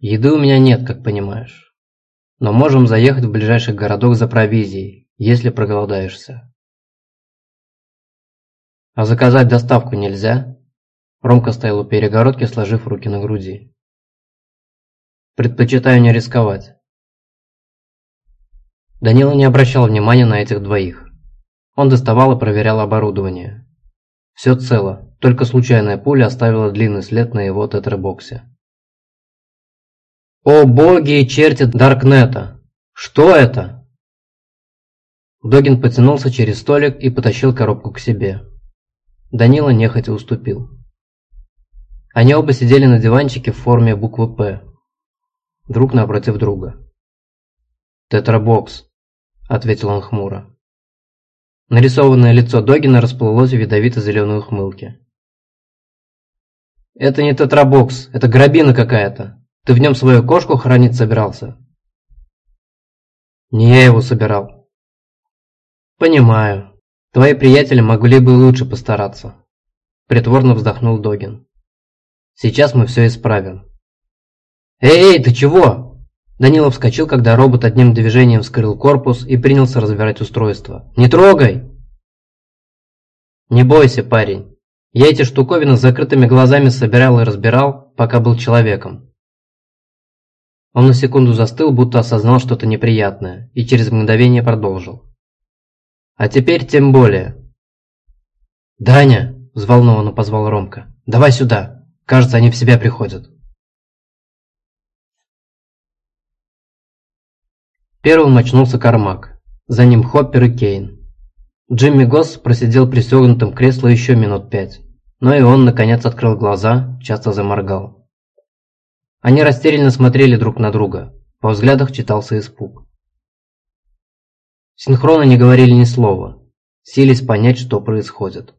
Еды у меня нет, как понимаешь. Но можем заехать в ближайший городок за провизией, если проголодаешься. А заказать доставку нельзя? Ромка стоял у перегородки, сложив руки на груди. Предпочитаю не рисковать. Данила не обращал внимания на этих двоих. Он доставал и проверял оборудование. Все цело, только случайная пуля оставила длинный след на его тетрабоксе. «О боги и черти Даркнета! Что это?» Догин потянулся через столик и потащил коробку к себе. Данила нехотя уступил. Они оба сидели на диванчике в форме буквы «П», друг напротив друга. «Тетрабокс», — ответил он хмуро. Нарисованное лицо Догина расплылось в ядовито-зеленой ухмылке. «Это не тетрабокс, это грабина какая-то. Ты в нем свою кошку хранить собирался?» «Не я его собирал». «Понимаю. Твои приятели могли бы лучше постараться», – притворно вздохнул Догин. «Сейчас мы все исправим». «Эй, эй, ты чего?» Данилов вскочил, когда робот одним движением вскрыл корпус и принялся разбирать устройство. «Не трогай!» «Не бойся, парень. Я эти штуковины с закрытыми глазами собирал и разбирал, пока был человеком». Он на секунду застыл, будто осознал что-то неприятное, и через мгновение продолжил. «А теперь тем более». «Даня!» – взволнованно позвал Ромка. «Давай сюда! Кажется, они в себя приходят». Первым очнулся Кармак, за ним Хоппер и Кейн. Джимми Госс просидел пристегнутым к креслу еще минут пять, но и он, наконец, открыл глаза, часто заморгал. Они растерянно смотрели друг на друга, по взглядах читался испуг. Синхронно не говорили ни слова, сились понять, что происходит.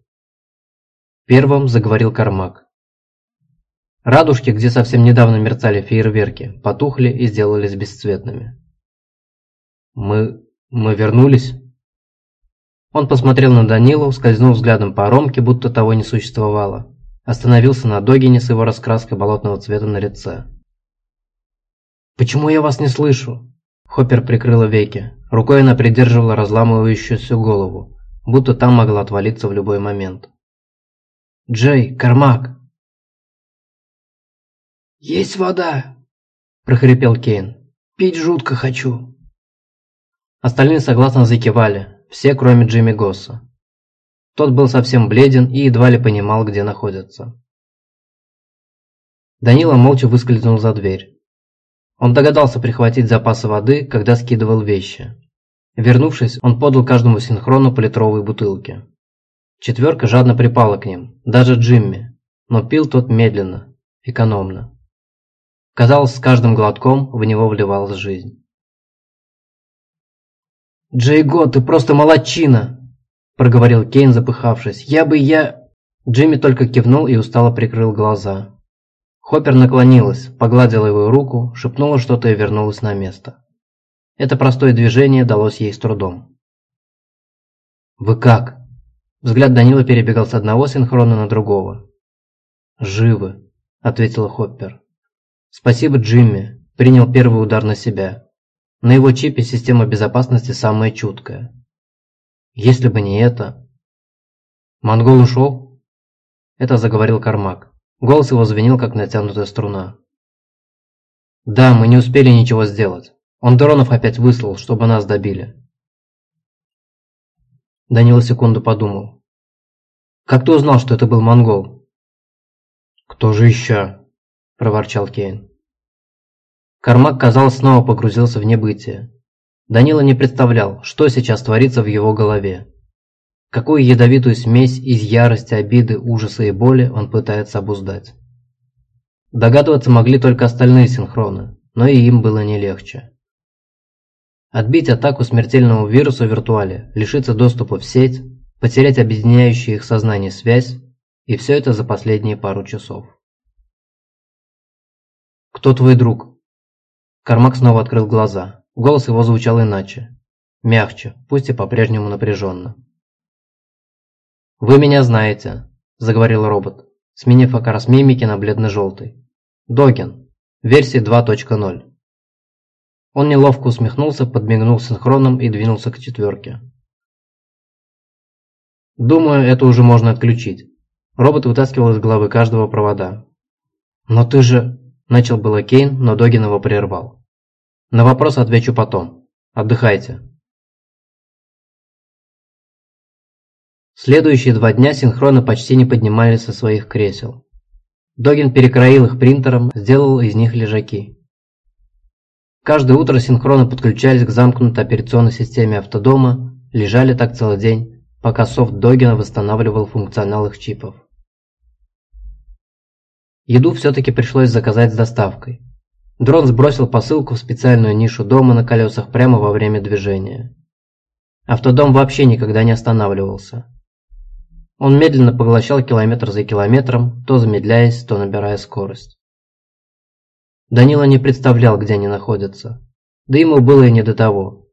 Первым заговорил Кармак. Радужки, где совсем недавно мерцали фейерверки, потухли и сделались бесцветными. «Мы... мы вернулись?» Он посмотрел на Данилу, скользнул взглядом по Ромке, будто того не существовало. Остановился на Догине с его раскраской болотного цвета на лице. «Почему я вас не слышу?» Хоппер прикрыла веки. Рукой она придерживала разламывающуюся голову, будто там могла отвалиться в любой момент. «Джей, Кармак!» «Есть вода!» – прохрипел Кейн. «Пить жутко хочу!» Остальные согласно закивали, все кроме Джимми Госса. Тот был совсем бледен и едва ли понимал, где находится. Данила молча выскользнул за дверь. Он догадался прихватить запасы воды, когда скидывал вещи. Вернувшись, он подал каждому синхрону по литровой бутылке. Четверка жадно припала к ним, даже Джимми, но пил тот медленно, экономно. Казалось, с каждым глотком в него вливалась жизнь. «Джейго, ты просто молодчина!» – проговорил Кейн, запыхавшись. «Я бы я...» Джимми только кивнул и устало прикрыл глаза. Хоппер наклонилась, погладила его руку, шепнула что-то и вернулась на место. Это простое движение далось ей с трудом. «Вы как?» Взгляд Данила перебегал с одного синхрона на другого. «Живы», – ответила Хоппер. «Спасибо, Джимми. Принял первый удар на себя. На его чипе система безопасности самая чуткая. Если бы не это... Монгол ушел? Это заговорил Кармак. Голос его звенел, как натянутая струна. Да, мы не успели ничего сделать. Он дронов опять выслал, чтобы нас добили. Данила секунду подумал. Как ты узнал, что это был монгол? Кто же еще? Проворчал Кейн. Кармак, казалось, снова погрузился в небытие. Данила не представлял, что сейчас творится в его голове. Какую ядовитую смесь из ярости, обиды, ужаса и боли он пытается обуздать. Догадываться могли только остальные синхроны, но и им было не легче. Отбить атаку смертельного вируса в виртуале, лишиться доступа в сеть, потерять объединяющую их сознание связь, и все это за последние пару часов. «Кто твой друг?» Кармак снова открыл глаза. Голос его звучал иначе. Мягче, пусть и по-прежнему напряженно. «Вы меня знаете», – заговорил робот, сменив окрас мимики на бледно-желтый. «Доген. Версия 2.0. Он неловко усмехнулся, подмигнул синхроном и двинулся к четверке. Думаю, это уже можно отключить. Робот вытаскивал из головы каждого провода. «Но ты же...» – начал было Кейн, но Догин его прервал. «На вопрос отвечу потом. Отдыхайте». Следующие два дня синхроны почти не поднимались со своих кресел. Догин перекроил их принтером, сделал из них лежаки. Каждое утро синхроны подключались к замкнутой операционной системе автодома, лежали так целый день, пока софт Догина восстанавливал функционал их чипов. Еду все-таки пришлось заказать с доставкой. Дрон сбросил посылку в специальную нишу дома на колесах прямо во время движения. Автодом вообще никогда не останавливался. Он медленно поглощал километр за километром, то замедляясь, то набирая скорость. Данила не представлял, где они находятся. Да ему было и не до того.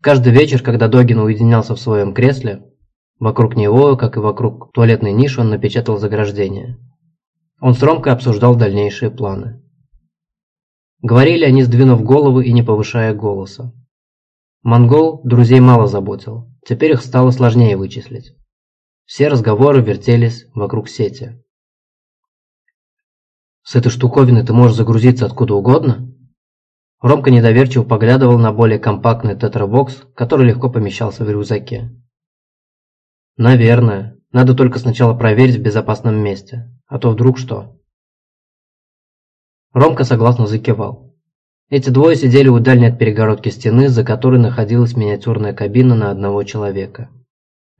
Каждый вечер, когда Догин уединялся в своем кресле, вокруг него, как и вокруг туалетной ниши, он напечатал заграждение. Он с Ромкой обсуждал дальнейшие планы. Говорили они, сдвинув головы и не повышая голоса. Монгол друзей мало заботил, теперь их стало сложнее вычислить. Все разговоры вертелись вокруг сети. «С этой штуковины ты можешь загрузиться откуда угодно?» Ромка недоверчиво поглядывал на более компактный тетрабокс, который легко помещался в рюкзаке. «Наверное. Надо только сначала проверить в безопасном месте. А то вдруг что?» Ромка согласно закивал. Эти двое сидели у дальней от перегородки стены, за которой находилась миниатюрная кабина на одного человека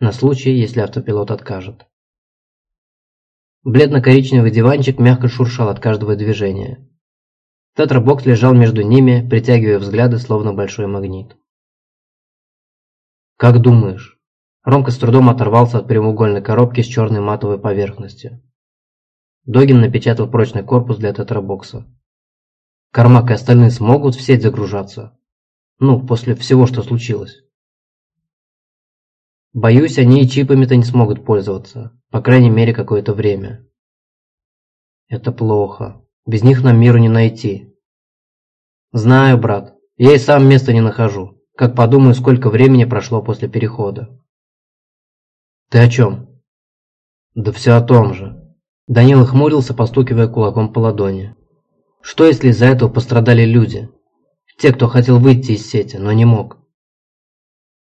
на случай, если автопилот откажет. Бледно-коричневый диванчик мягко шуршал от каждого движения. Тетрабокс лежал между ними, притягивая взгляды, словно большой магнит. «Как думаешь?» Ромка с трудом оторвался от прямоугольной коробки с черной матовой поверхностью. Догин напечатал прочный корпус для тетрабокса. Кармак и остальные смогут в сеть загружаться? Ну, после всего, что случилось. Боюсь, они и чипами-то не смогут пользоваться, по крайней мере, какое-то время. Это плохо. Без них нам миру не найти. Знаю, брат. Я и сам места не нахожу. Как подумаю, сколько времени прошло после перехода. Ты о чем? Да все о том же. Данила хмурился, постукивая кулаком по ладони. Что если из-за этого пострадали люди? Те, кто хотел выйти из сети, но не мог.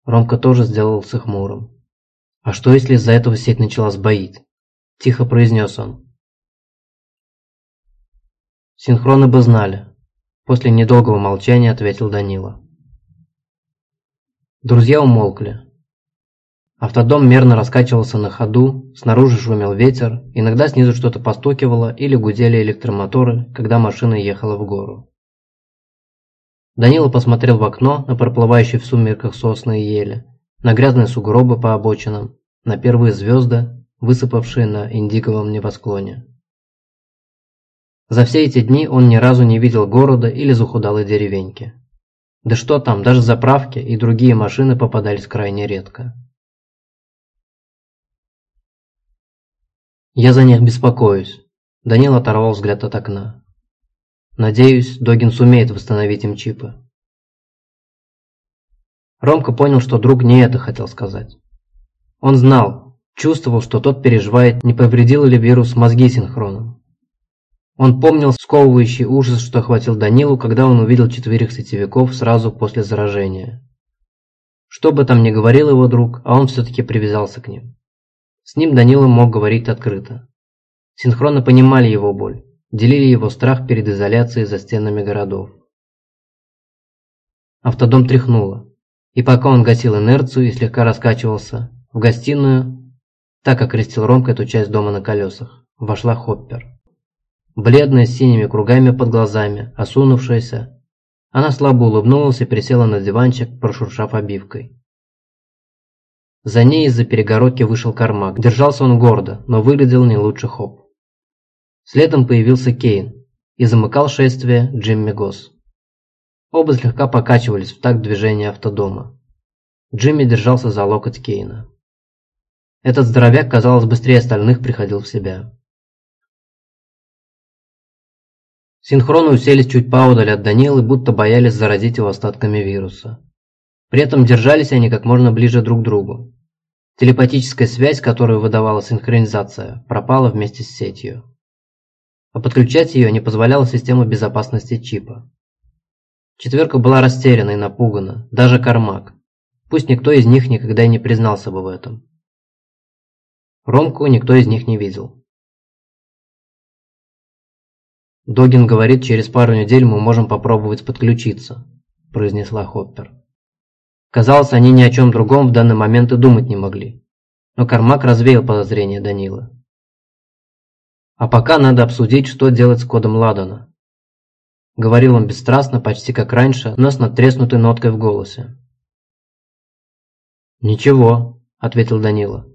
Ромка тоже сделался хмурым. «А что, если из-за этого сеть начала сбоить?» – тихо произнес он. «Синхроны бы знали», – после недолгого молчания ответил Данила. Друзья умолкли. Автодом мерно раскачивался на ходу, снаружи шумел ветер, иногда снизу что-то постукивало или гудели электромоторы, когда машина ехала в гору. Данила посмотрел в окно на проплывающие в сумерках сосны и ели, на грязные сугробы по обочинам, на первые звезды, высыпавшие на индиговом небосклоне. За все эти дни он ни разу не видел города или захудалой деревеньки. Да что там, даже заправки и другие машины попадались крайне редко. «Я за них беспокоюсь», – Данил оторвал взгляд от окна. Надеюсь, Догин сумеет восстановить им чипы. Ромка понял, что друг не это хотел сказать. Он знал, чувствовал, что тот переживает, не повредил ли вирус мозги синхроном. Он помнил сковывающий ужас, что охватил Данилу, когда он увидел четверых сетевиков сразу после заражения. Что бы там ни говорил его друг, а он все-таки привязался к ним. С ним Данила мог говорить открыто. Синхронно понимали его боль делили его страх перед изоляцией за стенами городов. Автодом тряхнуло, и пока он гасил инерцию и слегка раскачивался, в гостиную, так как крестил Ромка эту часть дома на колесах, вошла Хоппер. Бледная, с синими кругами под глазами, осунувшаяся, она слабо улыбнулась и присела на диванчик, прошуршав обивкой. За ней из-за перегородки вышел Кармак. Держался он гордо, но выглядел не лучше Хоп. Следом появился Кейн и замыкал шествие Джимми Госс. Оба слегка покачивались в такт движения автодома. Джимми держался за локоть Кейна. Этот здоровяк, казалось, быстрее остальных приходил в себя. Синхроны уселись чуть поодаль от Данилы, будто боялись заразить его остатками вируса. При этом держались они как можно ближе друг к другу. Телепатическая связь, которую выдавала синхронизация, пропала вместе с сетью. А подключать ее не позволяла система безопасности чипа. Четверка была растеряна и напугана, даже Кармак. Пусть никто из них никогда и не признался бы в этом. Ромку никто из них не видел. «Догин говорит, через пару недель мы можем попробовать подключиться», – произнесла Хоппер. Казалось, они ни о чем другом в данный момент и думать не могли. Но Кармак развеял подозрения Данила. А пока надо обсудить, что делать с кодом Ладана. Говорил он бесстрастно, почти как раньше, но с надтреснутой ноткой в голосе. «Ничего», – ответил Данила.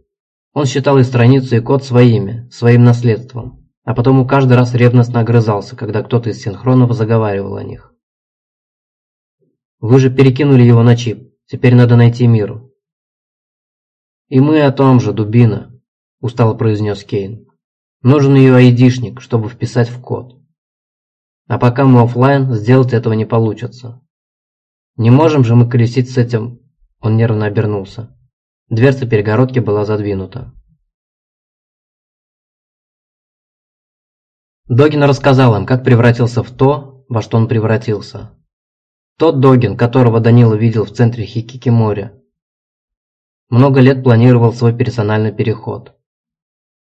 Он считал и страницу, и код своими, своим наследством, а потом у каждый раз ревностно огрызался, когда кто-то из синхронов заговаривал о них. «Вы же перекинули его на чип, теперь надо найти миру». «И мы о том же, дубина», – устало произнес Кейн. «Нужен ее айдишник, чтобы вписать в код». А пока мы офлайн, сделать этого не получится. Не можем же мы колесить с этим... Он нервно обернулся. Дверца перегородки была задвинута. Догин рассказал им, как превратился в то, во что он превратился. Тот Догин, которого Данила видел в центре Хикики моря, много лет планировал свой персональный переход.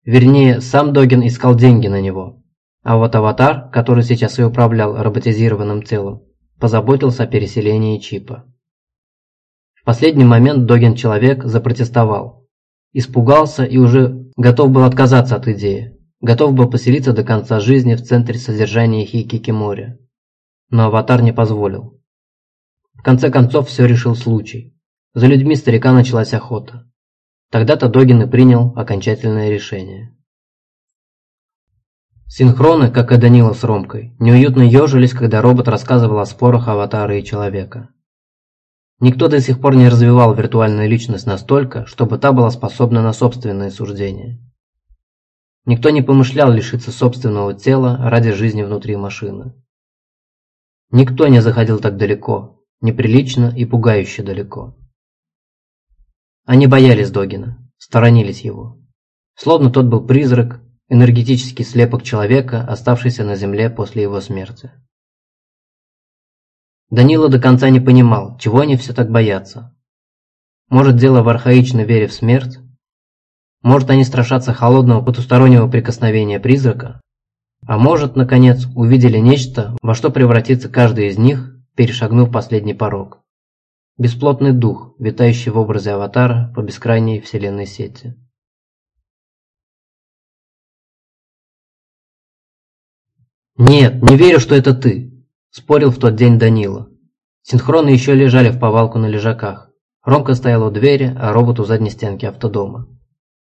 Вернее, сам Догин искал деньги на него, а вот аватар, который сейчас и управлял роботизированным телом, позаботился о переселении чипа. В последний момент Доген-человек запротестовал. Испугался и уже готов был отказаться от идеи. Готов был поселиться до конца жизни в центре содержания Хикикимори. Но аватар не позволил. В конце концов все решил случай. За людьми старика началась охота. Тогда-то Догин и принял окончательное решение. Синхроны, как и Данила с Ромкой, неуютно ежились, когда робот рассказывал о спорах аватара и человека. Никто до сих пор не развивал виртуальную личность настолько, чтобы та была способна на собственные суждения. Никто не помышлял лишиться собственного тела ради жизни внутри машины. Никто не заходил так далеко, неприлично и пугающе далеко. Они боялись Догина, сторонились его. Словно тот был призрак, энергетический слепок человека, оставшийся на Земле после его смерти. Данила до конца не понимал, чего они все так боятся. Может, дело в архаичной вере в смерть? Может, они страшатся холодного потустороннего прикосновения призрака? А может, наконец, увидели нечто, во что превратится каждый из них, перешагнув последний порог. Бесплотный дух, витающий в образе аватара по бескрайней вселенной сети. «Нет, не верю, что это ты», – спорил в тот день Данила. Синхроны еще лежали в повалку на лежаках. Ромка стоял у двери, а робот у задней стенки автодома.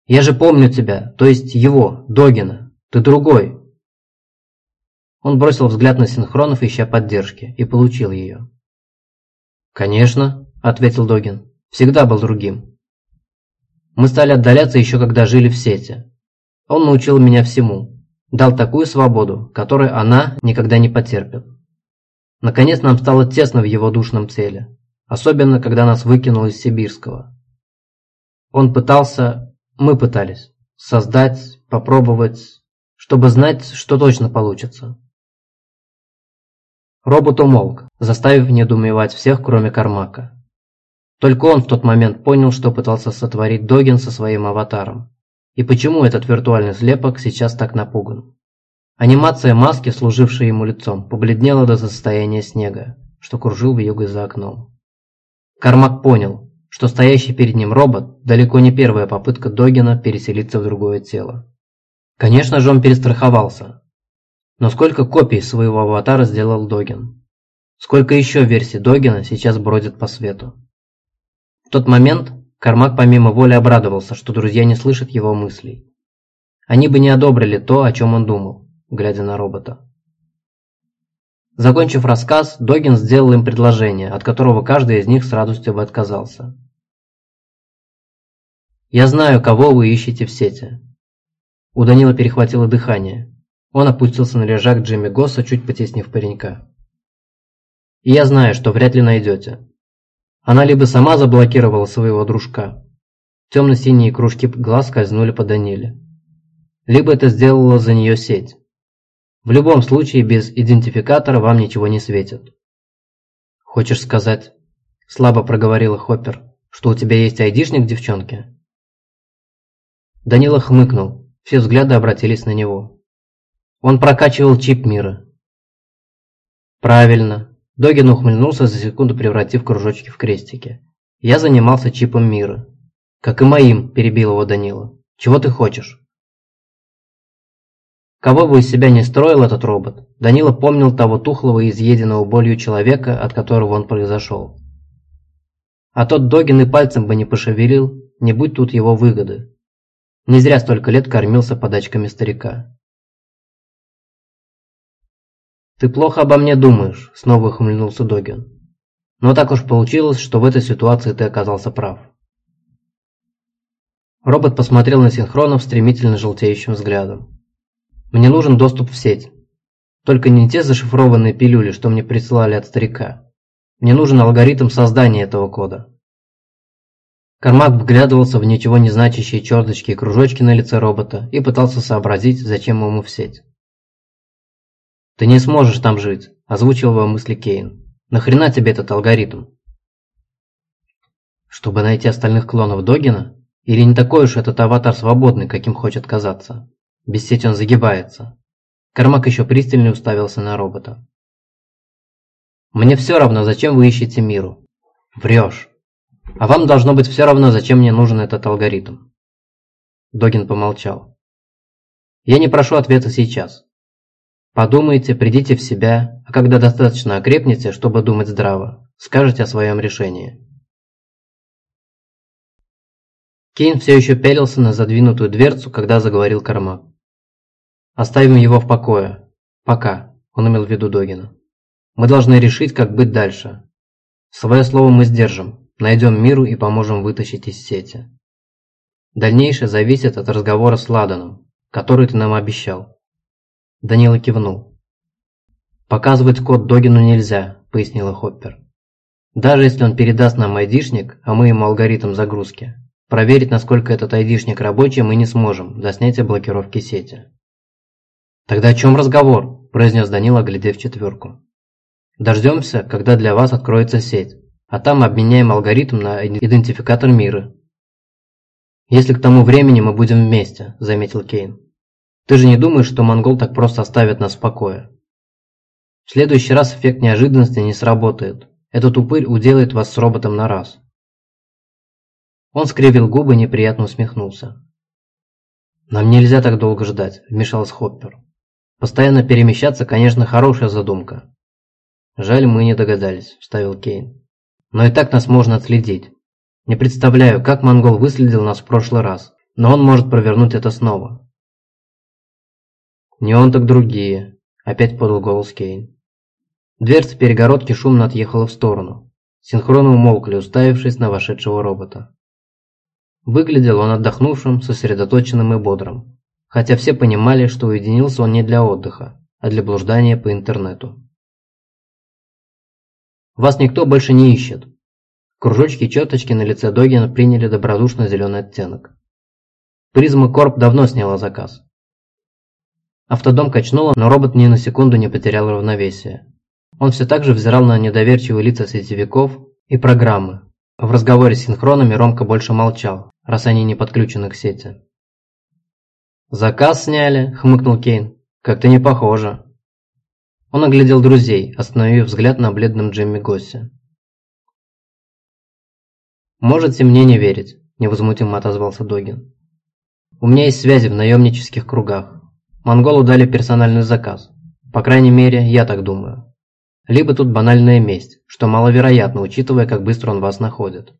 «Я же помню тебя, то есть его, Догина. Ты другой». Он бросил взгляд на синхронов, ища поддержки, и получил ее. «Конечно», – ответил Догин. «Всегда был другим. Мы стали отдаляться еще когда жили в сети. Он научил меня всему, дал такую свободу, которой она никогда не потерпит. Наконец нам стало тесно в его душном теле, особенно когда нас выкинуло из Сибирского. Он пытался, мы пытались, создать, попробовать, чтобы знать, что точно получится. Робот умолк, заставив недоумевать всех, кроме Кармака. Только он в тот момент понял, что пытался сотворить Догин со своим аватаром. И почему этот виртуальный слепок сейчас так напуган? Анимация маски, служившей ему лицом, побледнела до состояния снега, что кружил в юго за окном. Кармак понял, что стоящий перед ним робот далеко не первая попытка Догина переселиться в другое тело. Конечно же он перестраховался. Но сколько копий своего аватара сделал Догин? Сколько еще версий Догина сейчас бродит по свету? В тот момент Кармак помимо воли обрадовался, что друзья не слышат его мыслей. Они бы не одобрили то, о чем он думал, глядя на робота. Закончив рассказ, Догин сделал им предложение, от которого каждый из них с радостью бы отказался. «Я знаю, кого вы ищете в сети». У Данила перехватило дыхание. Он опустился на лежак Джимми Госса, чуть потеснив паренька. «И я знаю, что вряд ли найдете. Она либо сама заблокировала своего дружка, темно-синие кружки глаз скользнули по Даниле, либо это сделала за нее сеть. В любом случае, без идентификатора вам ничего не светит. Хочешь сказать, слабо проговорила Хоппер, что у тебя есть айдишник девчонки? Данила хмыкнул, все взгляды обратились на него. Он прокачивал чип мира. Правильно. Догин ухмыльнулся за секунду, превратив кружочки в крестики. Я занимался чипом мира. Как и моим, перебил его Данила. Чего ты хочешь? Кого бы из себя не строил этот робот, Данила помнил того тухлого и изъеденного болью человека, от которого он произошел. А тот Догин и пальцем бы не пошевелил, не будь тут его выгоды. Не зря столько лет кормился подачками старика. «Ты плохо обо мне думаешь», — снова ухмыльнулся Догин. «Но так уж получилось, что в этой ситуации ты оказался прав». Робот посмотрел на Синхронов стремительно желтеющим взглядом. Мне нужен доступ в сеть. Только не те зашифрованные пилюли, что мне присылали от старика. Мне нужен алгоритм создания этого кода. Кармак вглядывался в ничего не значащие черточки и кружочки на лице робота и пытался сообразить, зачем ему в сеть. «Ты не сможешь там жить», – озвучил его мысли Кейн. «Нахрена тебе этот алгоритм?» «Чтобы найти остальных клонов Догина? Или не такой уж этот аватар свободный, каким хочет казаться?» Без сети он загибается. Кармак еще пристальнее уставился на робота. «Мне все равно, зачем вы ищете миру?» «Врешь. А вам должно быть все равно, зачем мне нужен этот алгоритм». Догин помолчал. «Я не прошу ответа сейчас. Подумайте, придите в себя, а когда достаточно окрепнете, чтобы думать здраво, скажете о своем решении». Кейн все еще пялился на задвинутую дверцу, когда заговорил Кармак. Оставим его в покое. Пока. Он имел в виду Догина. Мы должны решить, как быть дальше. Свое слово мы сдержим. Найдем миру и поможем вытащить из сети. Дальнейшее зависит от разговора с Ладаном, который ты нам обещал. Данила кивнул. «Показывать код Догину нельзя», – пояснила Хоппер. «Даже если он передаст нам айдишник, а мы ему алгоритм загрузки, проверить, насколько этот айдишник рабочий, мы не сможем до снятия блокировки сети». «Тогда о чем разговор?» – произнес Данила, глядев четверку. «Дождемся, когда для вас откроется сеть, а там обменяем алгоритм на идентификатор мира». «Если к тому времени мы будем вместе», – заметил Кейн. «Ты же не думаешь, что монгол так просто оставит нас в покое?» «В следующий раз эффект неожиданности не сработает. Этот упырь уделает вас с роботом на раз». Он скривил губы и неприятно усмехнулся. «Нам нельзя так долго ждать», – вмешался Хоппер. Постоянно перемещаться, конечно, хорошая задумка. Жаль, мы не догадались, вставил Кейн. Но и так нас можно отследить. Не представляю, как монгол выследил нас в прошлый раз, но он может провернуть это снова. Не он, так другие, опять подал голос Кейн. Дверца перегородки шумно отъехала в сторону. Синхронно умолкли, уставившись на вошедшего робота. Выглядел он отдохнувшим, сосредоточенным и бодрым хотя все понимали, что уединился он не для отдыха, а для блуждания по интернету. Вас никто больше не ищет. Кружочки и черточки на лице Догина приняли добродушно зеленый оттенок. Призма Корп давно сняла заказ. Автодом качнуло, но робот ни на секунду не потерял равновесие. Он все так же взирал на недоверчивые лица сетевиков и программы. В разговоре с синхронами Ромка больше молчал, раз они не подключены к сети. «Заказ сняли», – хмыкнул Кейн. «Как-то не похоже». Он оглядел друзей, остановив взгляд на бледном Джимми Госсе. «Можете мне не верить», – невозмутимо отозвался Догин. «У меня есть связи в наемнических кругах. Монголу дали персональный заказ. По крайней мере, я так думаю. Либо тут банальная месть, что маловероятно, учитывая, как быстро он вас находит.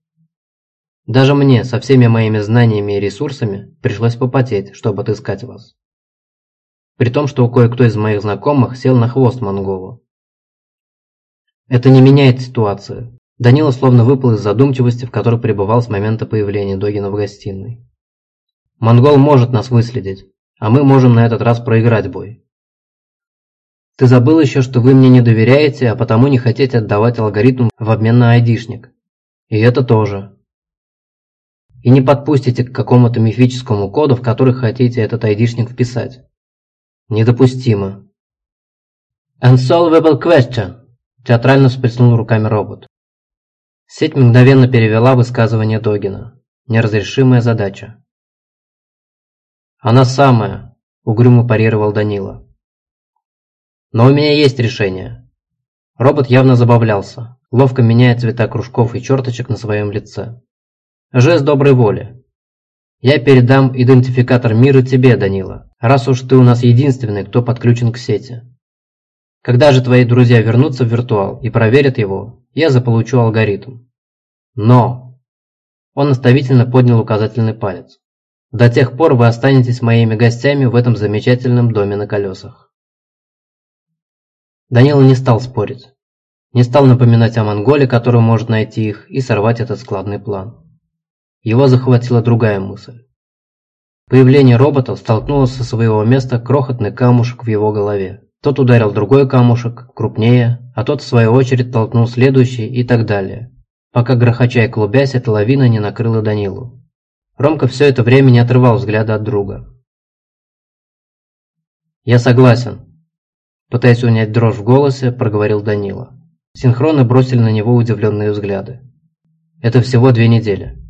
Даже мне, со всеми моими знаниями и ресурсами, пришлось попотеть, чтобы отыскать вас. При том, что кое-кто из моих знакомых сел на хвост монголу. Это не меняет ситуацию. Данила словно выпал из задумчивости, в которой пребывал с момента появления Догина в гостиной. Монгол может нас выследить, а мы можем на этот раз проиграть бой. Ты забыл еще, что вы мне не доверяете, а потому не хотите отдавать алгоритм в обмен на айдишник. И это тоже. И не подпустите к какому-то мифическому коду, в который хотите этот айдишник вписать. Недопустимо. Unsolvable question, театрально всплеснул руками робот. Сеть мгновенно перевела высказывание Догина. Неразрешимая задача. «Она самая», – угрюмо парировал Данила. «Но у меня есть решение». Робот явно забавлялся, ловко меняя цвета кружков и черточек на своем лице. Жест доброй воли. «Я передам идентификатор мира тебе, Данила, раз уж ты у нас единственный, кто подключен к сети. Когда же твои друзья вернутся в виртуал и проверят его, я заполучу алгоритм. Но!» Он наставительно поднял указательный палец. До тех пор вы останетесь моими гостями в этом замечательном доме на колесах. Данила не стал спорить. Не стал напоминать о Монголе, который может найти их, и сорвать этот складный план. Его захватила другая мысль. Появление робота столкнуло со своего места крохотный камушек в его голове. Тот ударил другой камушек, крупнее, а тот в свою очередь толкнул следующий и так далее, пока грохоча и клубясь эта лавина не накрыла Данилу. Ромка все это время не отрывал взгляда от друга. «Я согласен», – пытаясь унять дрожь в голосе, проговорил Данила. Синхронно бросили на него удивленные взгляды. «Это всего две недели».